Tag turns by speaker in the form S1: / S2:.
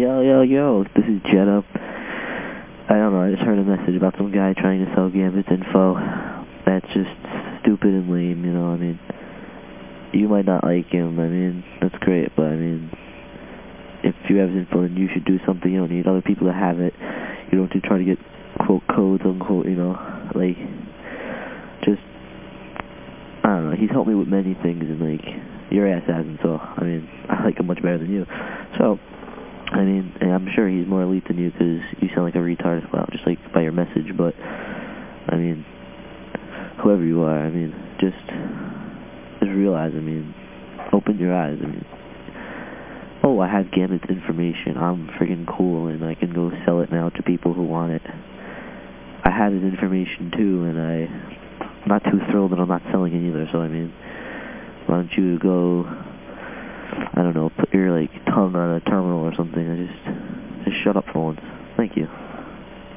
S1: Yo, yo, yo, this is Jetta. I don't know, I just heard a message about some guy trying to sell Gambit's info. That's just stupid and lame, you know, I mean, you might not like him, I mean, that's great, but I mean, if you have his info, then you should do something, you don't need other people to have it. You don't have to try to get, quote, codes, unquote, you know, like, just, I don't know, he's helped me with many things, and like, your ass hasn't, so, I mean, I like him much better than you. So, I mean, I'm sure he's more elite than you because you sound like a retard as well, just like by your message, but, I mean, whoever you are, I mean, just, just realize, I mean, open your eyes, I mean, oh, I have Gambit's information, I'm freaking cool, and I can go sell it now to people who want it. I have his information too, and I, I'm not too thrilled that I'm not selling it either, so I mean, why don't you go, phone at a terminal or something. I just, just shut up for once. Thank you.